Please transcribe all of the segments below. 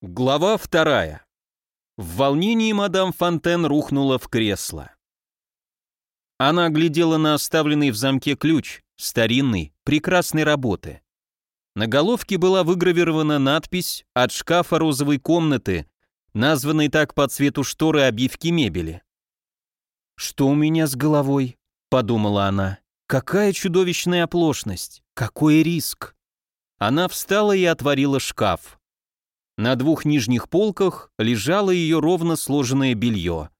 Глава вторая. В волнении мадам Фонтен рухнула в кресло. Она глядела на оставленный в замке ключ, старинный, прекрасной работы. На головке была выгравирована надпись «От шкафа розовой комнаты», названной так по цвету шторы обивки мебели. «Что у меня с головой?» — подумала она. «Какая чудовищная оплошность! Какой риск!» Она встала и отворила шкаф. На двух нижних полках лежало ее ровно сложенное белье.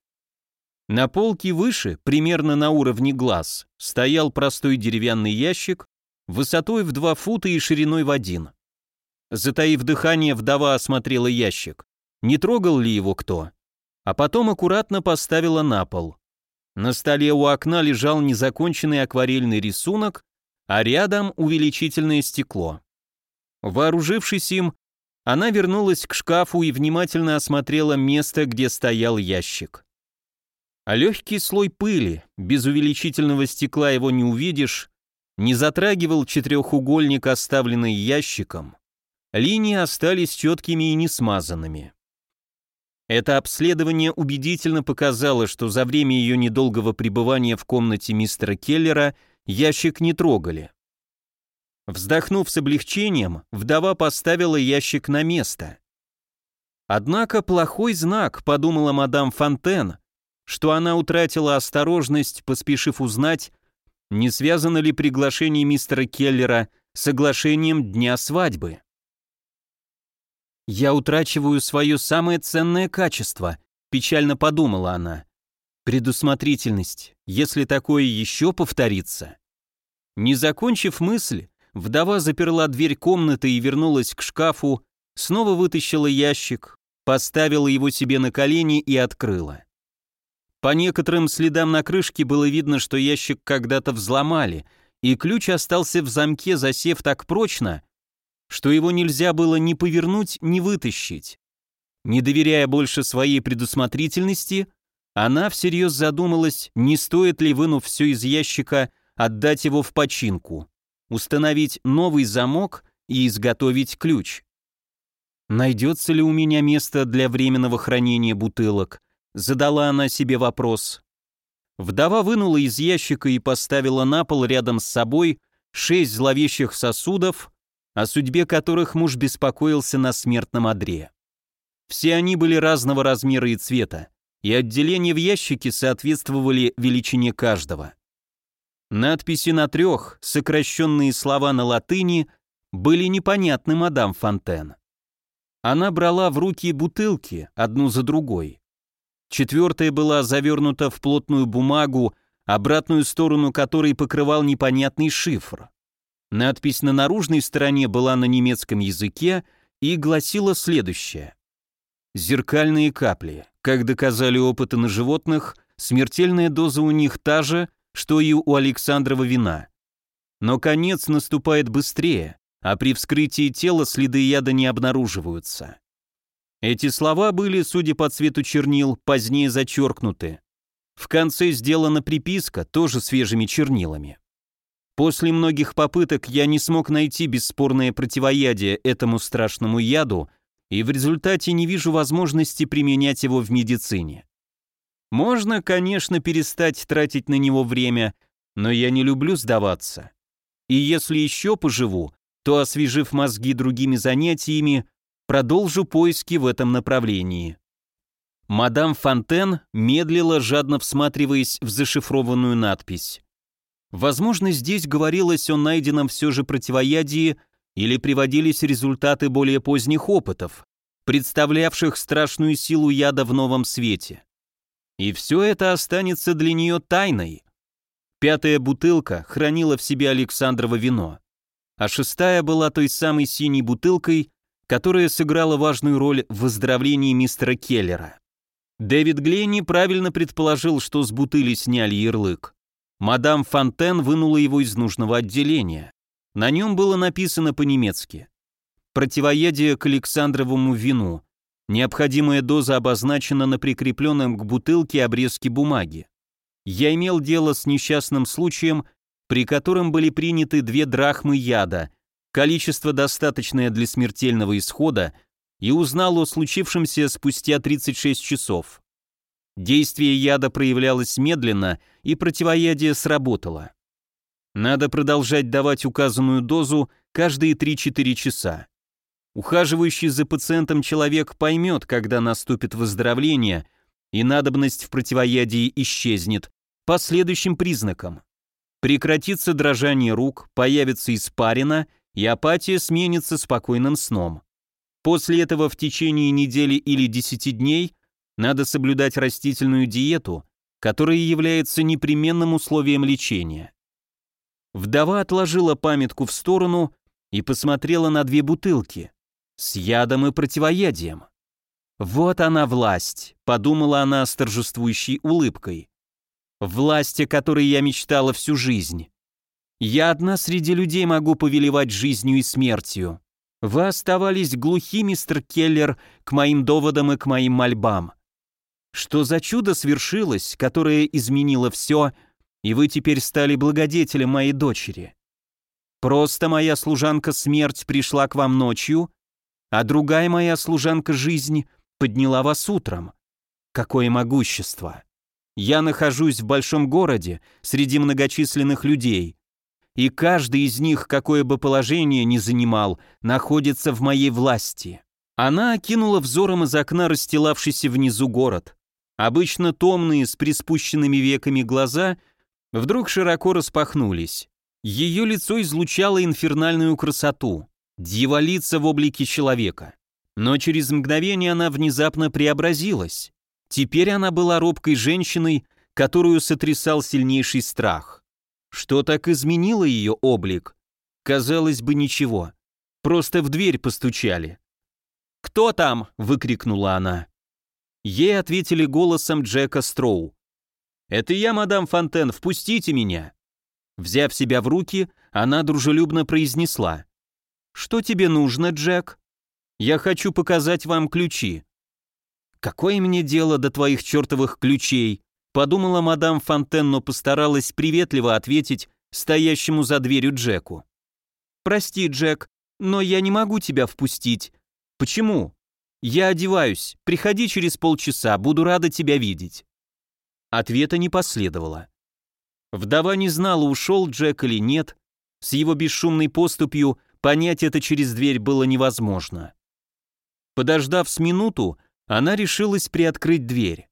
На полке выше, примерно на уровне глаз, стоял простой деревянный ящик высотой в два фута и шириной в один. Затаив дыхание, вдова осмотрела ящик. Не трогал ли его кто? А потом аккуратно поставила на пол. На столе у окна лежал незаконченный акварельный рисунок, а рядом увеличительное стекло. Вооружившись им, она вернулась к шкафу и внимательно осмотрела место, где стоял ящик. А легкий слой пыли, без увеличительного стекла его не увидишь, не затрагивал четырехугольник, оставленный ящиком. Линии остались четкими и не смазанными. Это обследование убедительно показало, что за время ее недолгого пребывания в комнате мистера Келлера ящик не трогали. Вздохнув с облегчением, вдова поставила ящик на место. Однако плохой знак, подумала мадам Фонтен, что она утратила осторожность, поспешив узнать, не связано ли приглашение мистера Келлера с соглашением дня свадьбы. «Я утрачиваю свое самое ценное качество», — печально подумала она. «Предусмотрительность, если такое еще повторится». Не закончив мысль, Вдова заперла дверь комнаты и вернулась к шкафу, снова вытащила ящик, поставила его себе на колени и открыла. По некоторым следам на крышке было видно, что ящик когда-то взломали, и ключ остался в замке, засев так прочно, что его нельзя было ни повернуть, ни вытащить. Не доверяя больше своей предусмотрительности, она всерьез задумалась, не стоит ли, вынув все из ящика, отдать его в починку установить новый замок и изготовить ключ. Найдется ли у меня место для временного хранения бутылок? Задала она себе вопрос. Вдова вынула из ящика и поставила на пол рядом с собой шесть зловещих сосудов, о судьбе которых муж беспокоился на смертном одре. Все они были разного размера и цвета, и отделения в ящике соответствовали величине каждого. Надписи на трех, сокращенные слова на латыни, были непонятны мадам Фонтен. Она брала в руки бутылки, одну за другой. Четвертая была завернута в плотную бумагу, обратную сторону которой покрывал непонятный шифр. Надпись на наружной стороне была на немецком языке и гласила следующее. «Зеркальные капли. Как доказали опыты на животных, смертельная доза у них та же, что и у Александрова вина. Но конец наступает быстрее, а при вскрытии тела следы яда не обнаруживаются. Эти слова были, судя по цвету чернил, позднее зачеркнуты. В конце сделана приписка, тоже свежими чернилами. После многих попыток я не смог найти бесспорное противоядие этому страшному яду и в результате не вижу возможности применять его в медицине. Можно, конечно, перестать тратить на него время, но я не люблю сдаваться. И если еще поживу, то, освежив мозги другими занятиями, продолжу поиски в этом направлении. Мадам Фонтен медлила, жадно всматриваясь в зашифрованную надпись. Возможно, здесь говорилось о найденном все же противоядии или приводились результаты более поздних опытов, представлявших страшную силу яда в новом свете. И все это останется для нее тайной. Пятая бутылка хранила в себе Александрово вино, а шестая была той самой синей бутылкой, которая сыграла важную роль в выздоровлении мистера Келлера. Дэвид Гленни правильно предположил, что с бутыли сняли ярлык. Мадам Фонтен вынула его из нужного отделения. На нем было написано по-немецки. «Противоядие к Александровому вину. Необходимая доза обозначена на прикрепленном к бутылке обрезке бумаги. Я имел дело с несчастным случаем, при котором были приняты две драхмы яда, количество достаточное для смертельного исхода, и узнал о случившемся спустя 36 часов. Действие яда проявлялось медленно, и противоядие сработало. Надо продолжать давать указанную дозу каждые 3-4 часа. Ухаживающий за пациентом человек поймет, когда наступит выздоровление, и надобность в противоядии исчезнет по следующим признакам. Прекратится дрожание рук, появится испарина, и апатия сменится спокойным сном. После этого в течение недели или 10 дней надо соблюдать растительную диету, которая является непременным условием лечения. Вдова отложила памятку в сторону и посмотрела на две бутылки с ядом и противоядием. «Вот она власть», — подумала она с торжествующей улыбкой. «Власть, о которой я мечтала всю жизнь. Я одна среди людей могу повелевать жизнью и смертью. Вы оставались глухи, мистер Келлер, к моим доводам и к моим мольбам. Что за чудо свершилось, которое изменило все, и вы теперь стали благодетелем моей дочери? Просто моя служанка смерть пришла к вам ночью, а другая моя служанка жизнь подняла вас утром. Какое могущество! Я нахожусь в большом городе, среди многочисленных людей, и каждый из них, какое бы положение ни занимал, находится в моей власти. Она окинула взором из окна расстилавшийся внизу город. Обычно томные, с приспущенными веками глаза вдруг широко распахнулись. Ее лицо излучало инфернальную красоту, дьяволица в облике человека. Но через мгновение она внезапно преобразилась. Теперь она была робкой женщиной, которую сотрясал сильнейший страх. Что так изменило ее облик? Казалось бы, ничего. Просто в дверь постучали. «Кто там?» — выкрикнула она. Ей ответили голосом Джека Строу. «Это я, мадам Фонтен, впустите меня!» Взяв себя в руки, она дружелюбно произнесла. «Что тебе нужно, Джек?» «Я хочу показать вам ключи». «Какое мне дело до твоих чертовых ключей?» Подумала мадам Фонтен, но постаралась приветливо ответить стоящему за дверью Джеку. «Прости, Джек, но я не могу тебя впустить». «Почему?» «Я одеваюсь. Приходи через полчаса, буду рада тебя видеть». Ответа не последовало. Вдова не знала, ушел Джек или нет. С его бесшумной поступью понять это через дверь было невозможно. Подождав с минуту, она решилась приоткрыть дверь.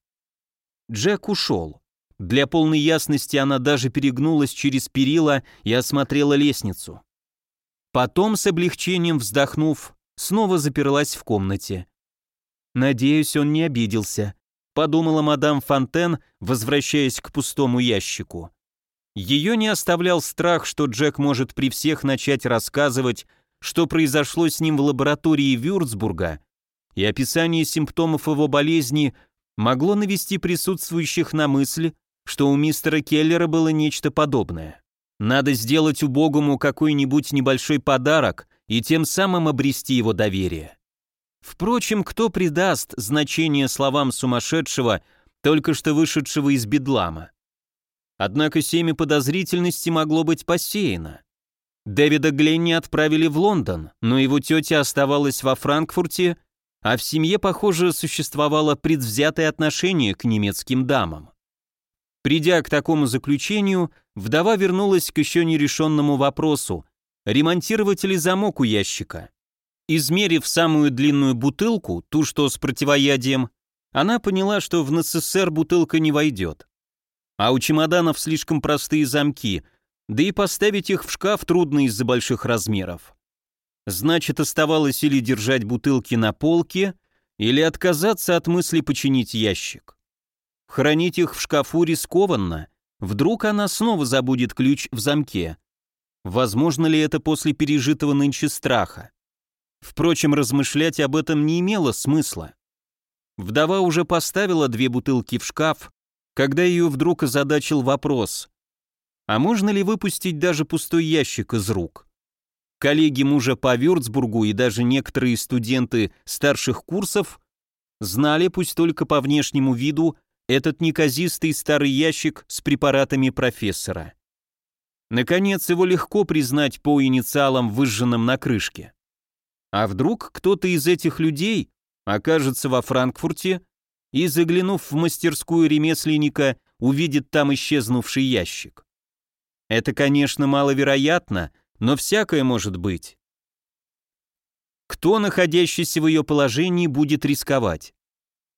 Джек ушел. Для полной ясности она даже перегнулась через перила и осмотрела лестницу. Потом, с облегчением вздохнув, снова заперлась в комнате. «Надеюсь, он не обиделся», — подумала мадам Фонтен, возвращаясь к пустому ящику. Ее не оставлял страх, что Джек может при всех начать рассказывать, что произошло с ним в лаборатории Вюрцбурга, и описание симптомов его болезни могло навести присутствующих на мысль, что у мистера Келлера было нечто подобное. Надо сделать убогому какой-нибудь небольшой подарок и тем самым обрести его доверие. Впрочем, кто придаст значение словам сумасшедшего, только что вышедшего из бедлама? Однако семя подозрительности могло быть посеяно. Дэвида Гленни отправили в Лондон, но его тетя оставалась во Франкфурте а в семье, похоже, существовало предвзятое отношение к немецким дамам. Придя к такому заключению, вдова вернулась к еще нерешенному вопросу, ремонтировать ли замок у ящика. Измерив самую длинную бутылку, ту, что с противоядием, она поняла, что в НССР бутылка не войдет. А у чемоданов слишком простые замки, да и поставить их в шкаф трудно из-за больших размеров. Значит, оставалось или держать бутылки на полке, или отказаться от мысли починить ящик. Хранить их в шкафу рискованно. Вдруг она снова забудет ключ в замке. Возможно ли это после пережитого нынче страха? Впрочем, размышлять об этом не имело смысла. Вдова уже поставила две бутылки в шкаф, когда ее вдруг озадачил вопрос, а можно ли выпустить даже пустой ящик из рук? коллеги мужа по Вюрцбургу и даже некоторые студенты старших курсов знали, пусть только по внешнему виду, этот неказистый старый ящик с препаратами профессора. Наконец, его легко признать по инициалам, выжженным на крышке. А вдруг кто-то из этих людей окажется во Франкфурте и, заглянув в мастерскую ремесленника, увидит там исчезнувший ящик? Это, конечно, маловероятно, но всякое может быть. Кто, находящийся в ее положении, будет рисковать?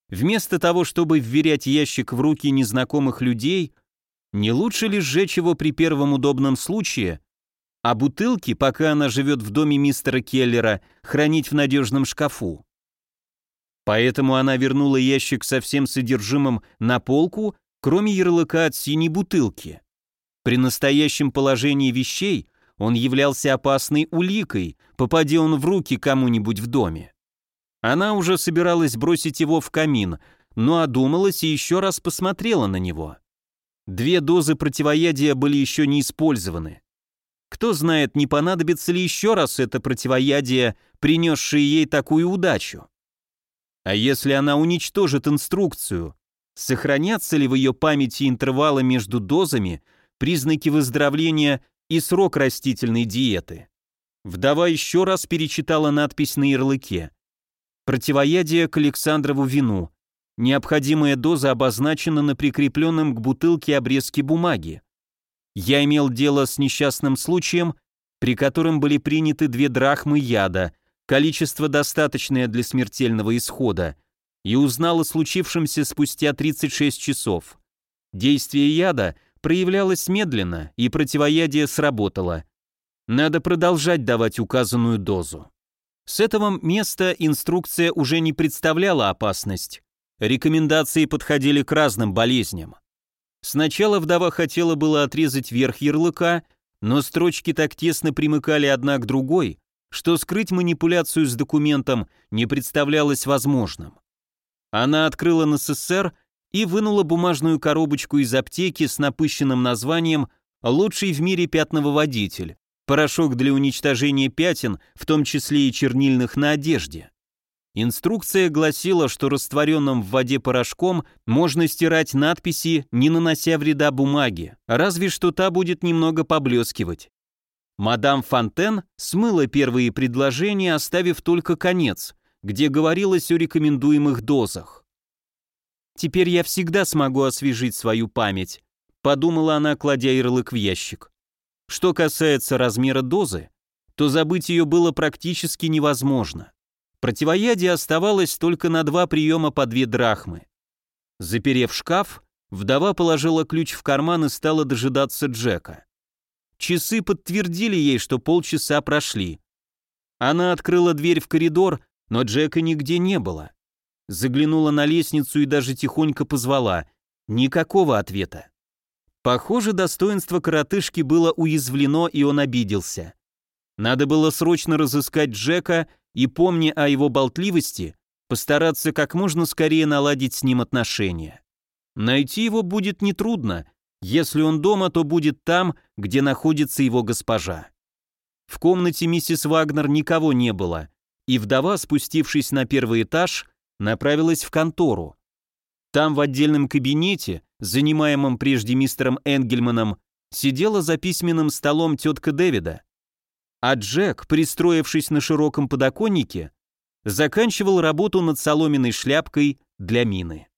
Вместо того, чтобы вверять ящик в руки незнакомых людей, не лучше ли сжечь его при первом удобном случае, а бутылки, пока она живет в доме мистера Келлера, хранить в надежном шкафу? Поэтому она вернула ящик со всем содержимым на полку, кроме ярлыка от синей бутылки. При настоящем положении вещей он являлся опасной уликой, попади он в руки кому-нибудь в доме. Она уже собиралась бросить его в камин, но одумалась и еще раз посмотрела на него. Две дозы противоядия были еще не использованы. Кто знает, не понадобится ли еще раз это противоядие, принесшее ей такую удачу. А если она уничтожит инструкцию, сохранятся ли в ее памяти интервалы между дозами, признаки выздоровления и срок растительной диеты. Вдова еще раз перечитала надпись на ярлыке. Противоядие к Александрову вину. Необходимая доза обозначена на прикрепленном к бутылке обрезке бумаги. Я имел дело с несчастным случаем, при котором были приняты две драхмы яда, количество достаточное для смертельного исхода, и узнал о случившемся спустя 36 часов. Действие яда – проявлялась медленно, и противоядие сработало. Надо продолжать давать указанную дозу. С этого места инструкция уже не представляла опасность. Рекомендации подходили к разным болезням. Сначала вдова хотела было отрезать верх ярлыка, но строчки так тесно примыкали одна к другой, что скрыть манипуляцию с документом не представлялось возможным. Она открыла НССР и вынула бумажную коробочку из аптеки с напыщенным названием «Лучший в мире пятновыводитель», порошок для уничтожения пятен, в том числе и чернильных на одежде. Инструкция гласила, что растворенным в воде порошком можно стирать надписи, не нанося вреда бумаге, разве что та будет немного поблескивать. Мадам Фонтен смыла первые предложения, оставив только конец, где говорилось о рекомендуемых дозах. Теперь я всегда смогу освежить свою память», — подумала она, кладя ярлык в ящик. Что касается размера дозы, то забыть ее было практически невозможно. Противоядие оставалось только на два приема по две драхмы. Заперев шкаф, вдова положила ключ в карман и стала дожидаться Джека. Часы подтвердили ей, что полчаса прошли. Она открыла дверь в коридор, но Джека нигде не было. Заглянула на лестницу и даже тихонько позвала. Никакого ответа. Похоже, достоинство коротышки было уязвлено, и он обиделся. Надо было срочно разыскать Джека и, помня о его болтливости, постараться как можно скорее наладить с ним отношения. Найти его будет нетрудно. Если он дома, то будет там, где находится его госпожа. В комнате миссис Вагнер никого не было, и вдова, спустившись на первый этаж, направилась в контору. Там в отдельном кабинете, занимаемом прежде мистером Энгельманом, сидела за письменным столом тетка Дэвида. А Джек, пристроившись на широком подоконнике, заканчивал работу над соломенной шляпкой для мины.